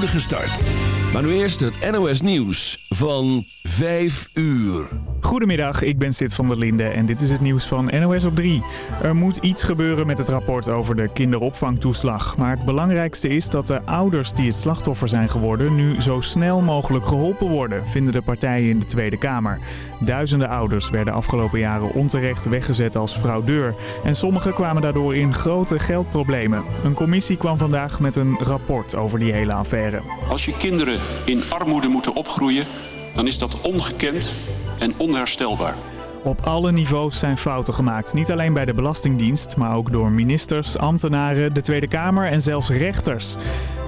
start. Maar nu eerst het NOS Nieuws van 5 uur. Goedemiddag, ik ben Sid van der Linde en dit is het nieuws van NOS op 3. Er moet iets gebeuren met het rapport over de kinderopvangtoeslag. Maar het belangrijkste is dat de ouders die het slachtoffer zijn geworden... nu zo snel mogelijk geholpen worden, vinden de partijen in de Tweede Kamer. Duizenden ouders werden afgelopen jaren onterecht weggezet als fraudeur. En sommigen kwamen daardoor in grote geldproblemen. Een commissie kwam vandaag met een rapport over die hele affaire. Als je kinderen in armoede moeten opgroeien, dan is dat ongekend en onherstelbaar. Op alle niveaus zijn fouten gemaakt. Niet alleen bij de Belastingdienst, maar ook door ministers, ambtenaren, de Tweede Kamer en zelfs rechters.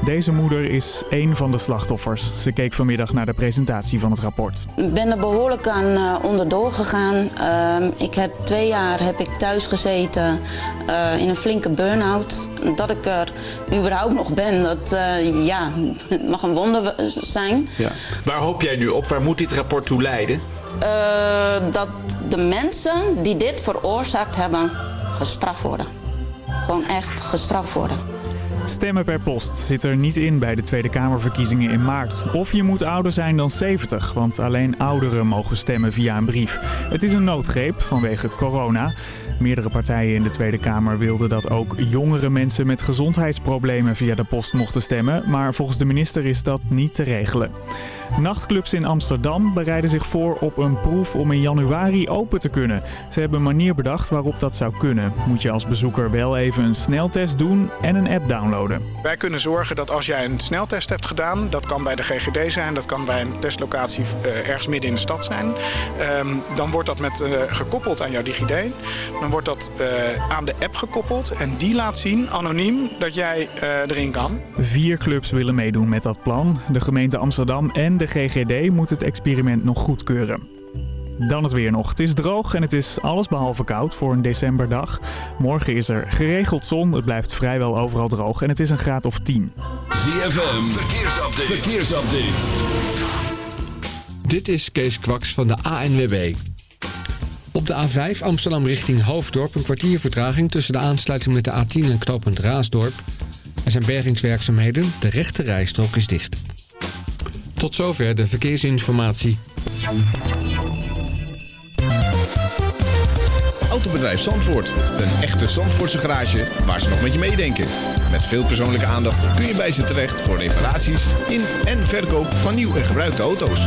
Deze moeder is één van de slachtoffers. Ze keek vanmiddag naar de presentatie van het rapport. Ik ben er behoorlijk aan uh, onderdoor gegaan. Uh, ik heb twee jaar heb ik thuis gezeten uh, in een flinke burn-out. Dat ik er überhaupt nog ben, dat uh, ja, het mag een wonder zijn. Ja. Waar hoop jij nu op? Waar moet dit rapport toe leiden? Uh, dat de mensen die dit veroorzaakt hebben gestraft worden. Gewoon echt gestraft worden. Stemmen per post zit er niet in bij de Tweede Kamerverkiezingen in maart. Of je moet ouder zijn dan 70, want alleen ouderen mogen stemmen via een brief. Het is een noodgreep vanwege corona. Meerdere partijen in de Tweede Kamer wilden dat ook jongere mensen met gezondheidsproblemen via de post mochten stemmen. Maar volgens de minister is dat niet te regelen. Nachtclubs in Amsterdam bereiden zich voor op een proef om in januari open te kunnen. Ze hebben een manier bedacht waarop dat zou kunnen. Moet je als bezoeker wel even een sneltest doen en een app downloaden. Wij kunnen zorgen dat als jij een sneltest hebt gedaan, dat kan bij de GGD zijn, dat kan bij een testlocatie uh, ergens midden in de stad zijn. Um, dan wordt dat met, uh, gekoppeld aan jouw DigiD. Wordt dat uh, aan de app gekoppeld en die laat zien, anoniem, dat jij erin kan. Vier clubs willen meedoen met dat plan. De gemeente Amsterdam en de GGD moeten het experiment nog goedkeuren. Dan het weer nog. Het is droog en het is allesbehalve koud voor een decemberdag. Morgen is er geregeld zon. Het blijft vrijwel overal droog en het is een graad of 10. ZFM, verkeersupdate. verkeersupdate. Dit is Kees Kwaks van de ANWB. Op de A5 Amsterdam richting Hoofddorp een kwartier vertraging tussen de aansluiting met de A10 en knooppunt Raasdorp. Er zijn bergingswerkzaamheden. De rechte rijstrook is dicht. Tot zover de verkeersinformatie. Autobedrijf Zandvoort. Een echte Zandvoortse garage waar ze nog met je meedenken. Met veel persoonlijke aandacht kun je bij ze terecht voor reparaties in en verkoop van nieuw en gebruikte auto's.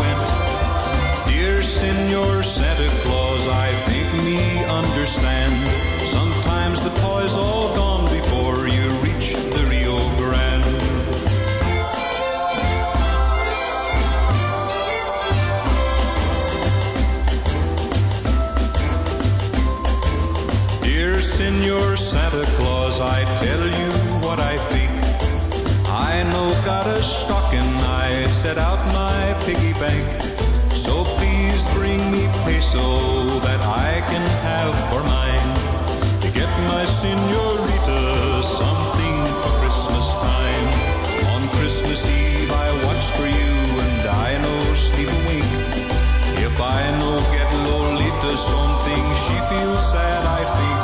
Dear Senor Santa Claus, I think me understand. Sometimes the toys all gone before you reach the Rio Grande. Dear Senor Santa Claus, I tell you what I think. I know got a stocking, I set out my piggy bank. So that I can have for mine. To get my senorita something for Christmas time. On Christmas Eve I watch for you and I know sleep a wink. If I no get Lolita something, she feels sad, I think.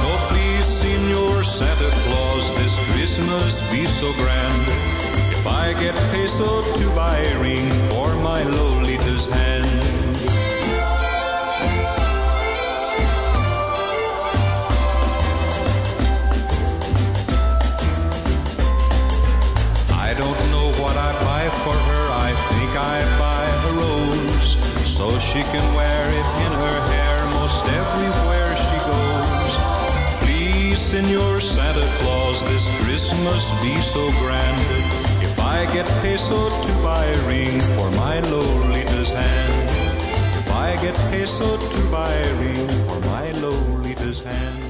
So please, Senor Santa Claus, this Christmas be so grand. If I get peso to buy a ring for my Lolita's hand. I buy I buy so she can wear it in her hair most everywhere she goes. Please, Senor Santa Claus, this Christmas be so grand. If I get peso to buy a ring for my Lolita's hand. If I get peso to buy a ring for my Lolita's hand.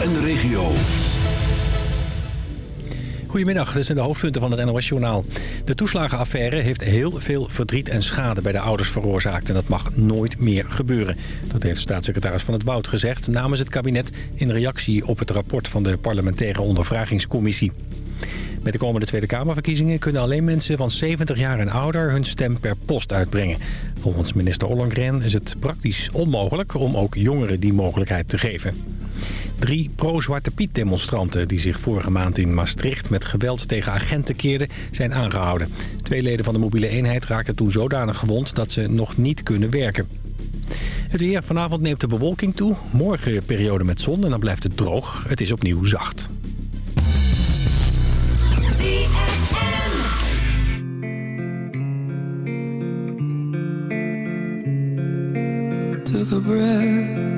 En de regio. Goedemiddag, dit zijn de hoofdpunten van het NOS-journaal. De toeslagenaffaire heeft heel veel verdriet en schade bij de ouders veroorzaakt... en dat mag nooit meer gebeuren. Dat heeft staatssecretaris Van het Woud gezegd namens het kabinet... in reactie op het rapport van de parlementaire ondervragingscommissie. Met de komende Tweede Kamerverkiezingen kunnen alleen mensen van 70 jaar en ouder hun stem per post uitbrengen. Volgens minister Ollongren is het praktisch onmogelijk om ook jongeren die mogelijkheid te geven. Drie pro-Zwarte Piet demonstranten die zich vorige maand in Maastricht met geweld tegen agenten keerden zijn aangehouden. Twee leden van de mobiele eenheid raakten toen zodanig gewond dat ze nog niet kunnen werken. Het weer. Vanavond neemt de bewolking toe. Morgen periode met zon en dan blijft het droog. Het is opnieuw zacht. Took a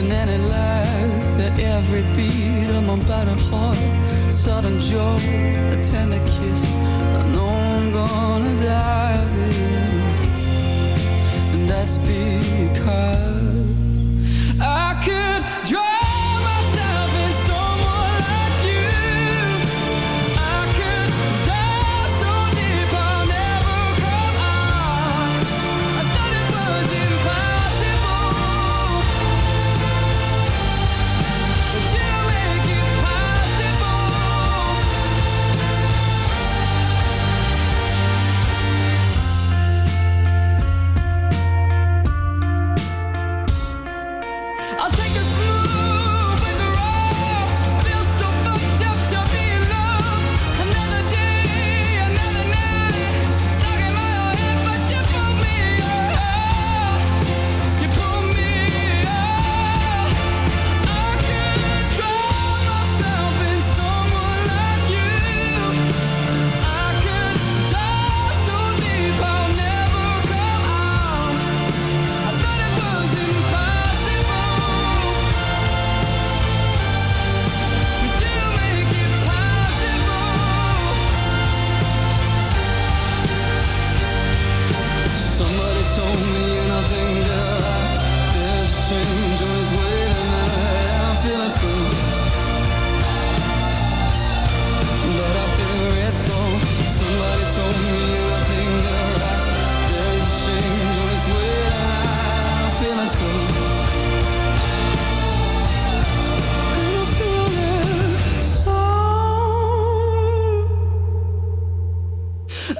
and then it laughs at every beat of my battered heart. Sudden joy, a tender kiss. I know I'm gonna die this, and that's because I could drown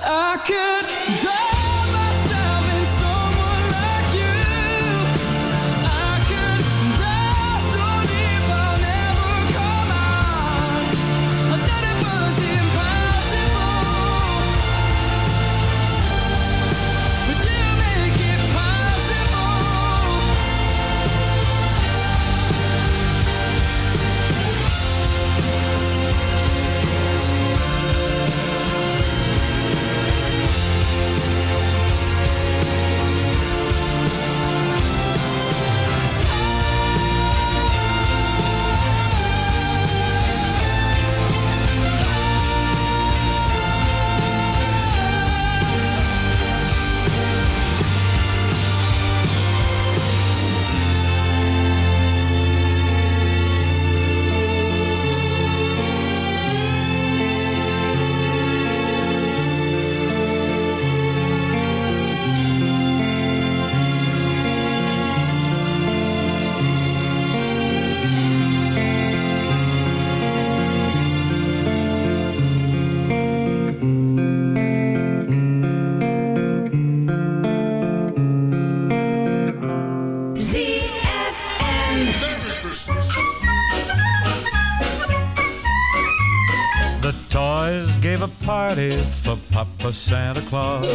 I could drown Santa Claus,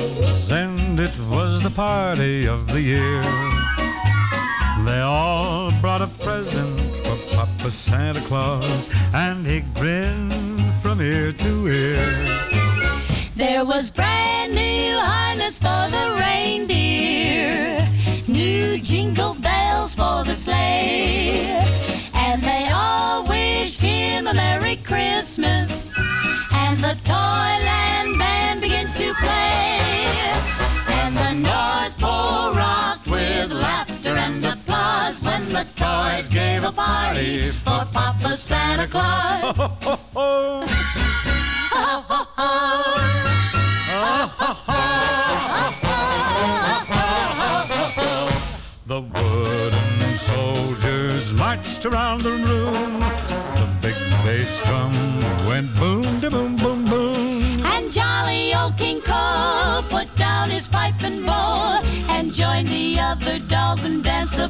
when the toys gave a party for Papa Santa Claus. The wooden soldiers marched around the room. The big bass drum went boom, da boom, boom, boom. And jolly old King Cole put down his pipe and bowl and joined the other dolls and danced the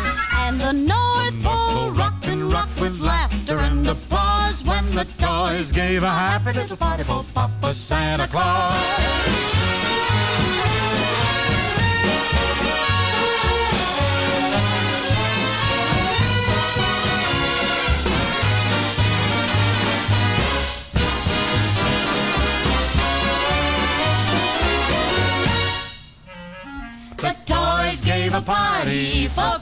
And the North Pole rocked and rocked with laughter and applause when the toys gave a happy little party for Papa Santa Claus. The toys gave a party for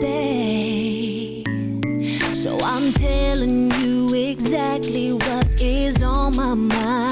Day. So I'm telling you exactly what is on my mind.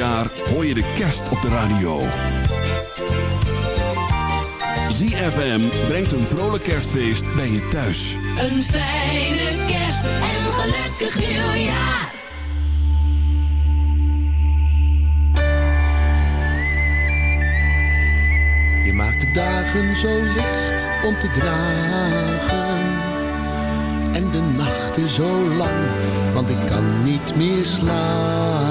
Jaar hoor je de kerst op de radio. ZFM brengt een vrolijk kerstfeest bij je thuis. Een fijne kerst en een gelukkig nieuwjaar. Je maakt de dagen zo licht om te dragen. En de nachten zo lang, want ik kan niet meer slapen.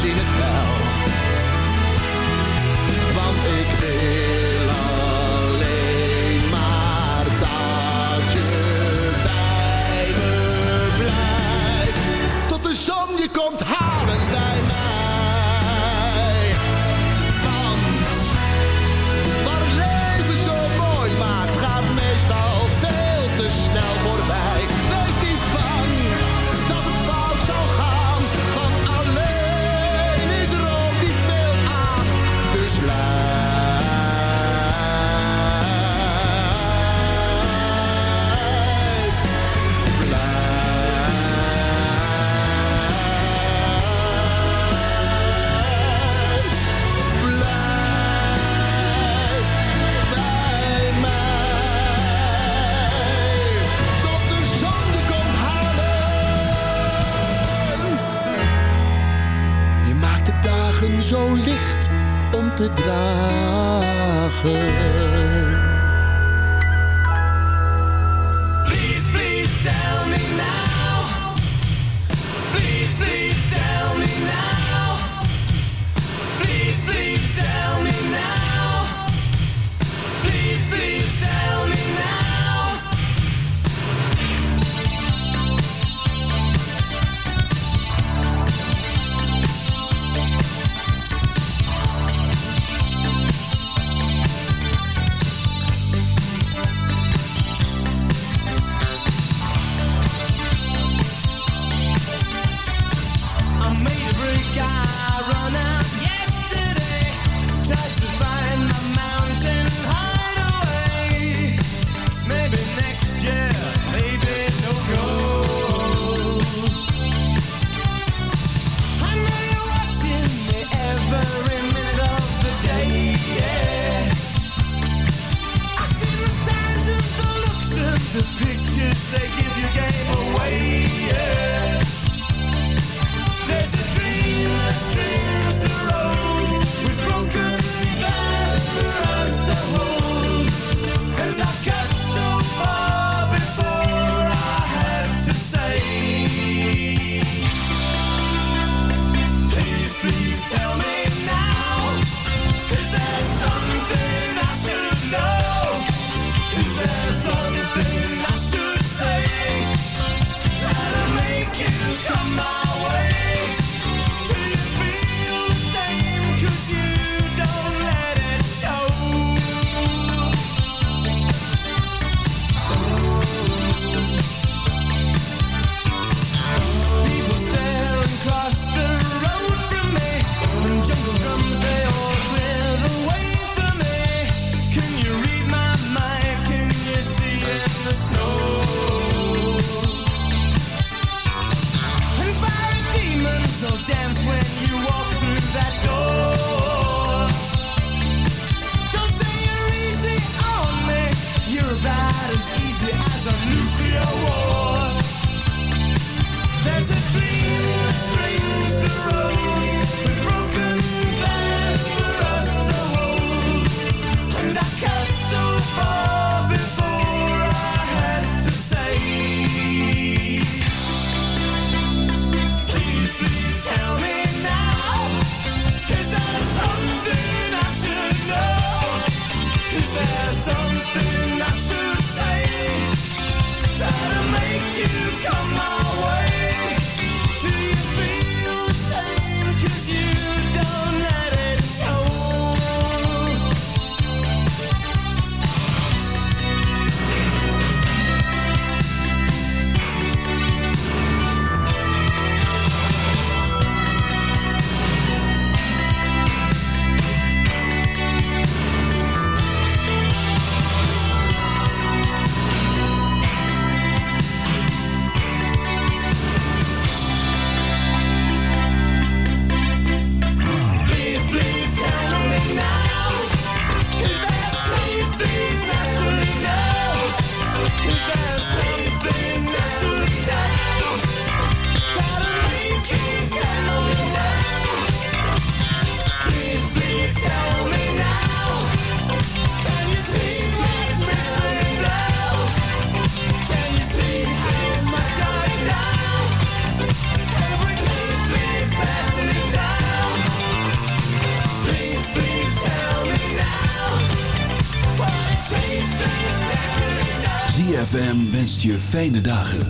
Zien het wel. Fijne dagen.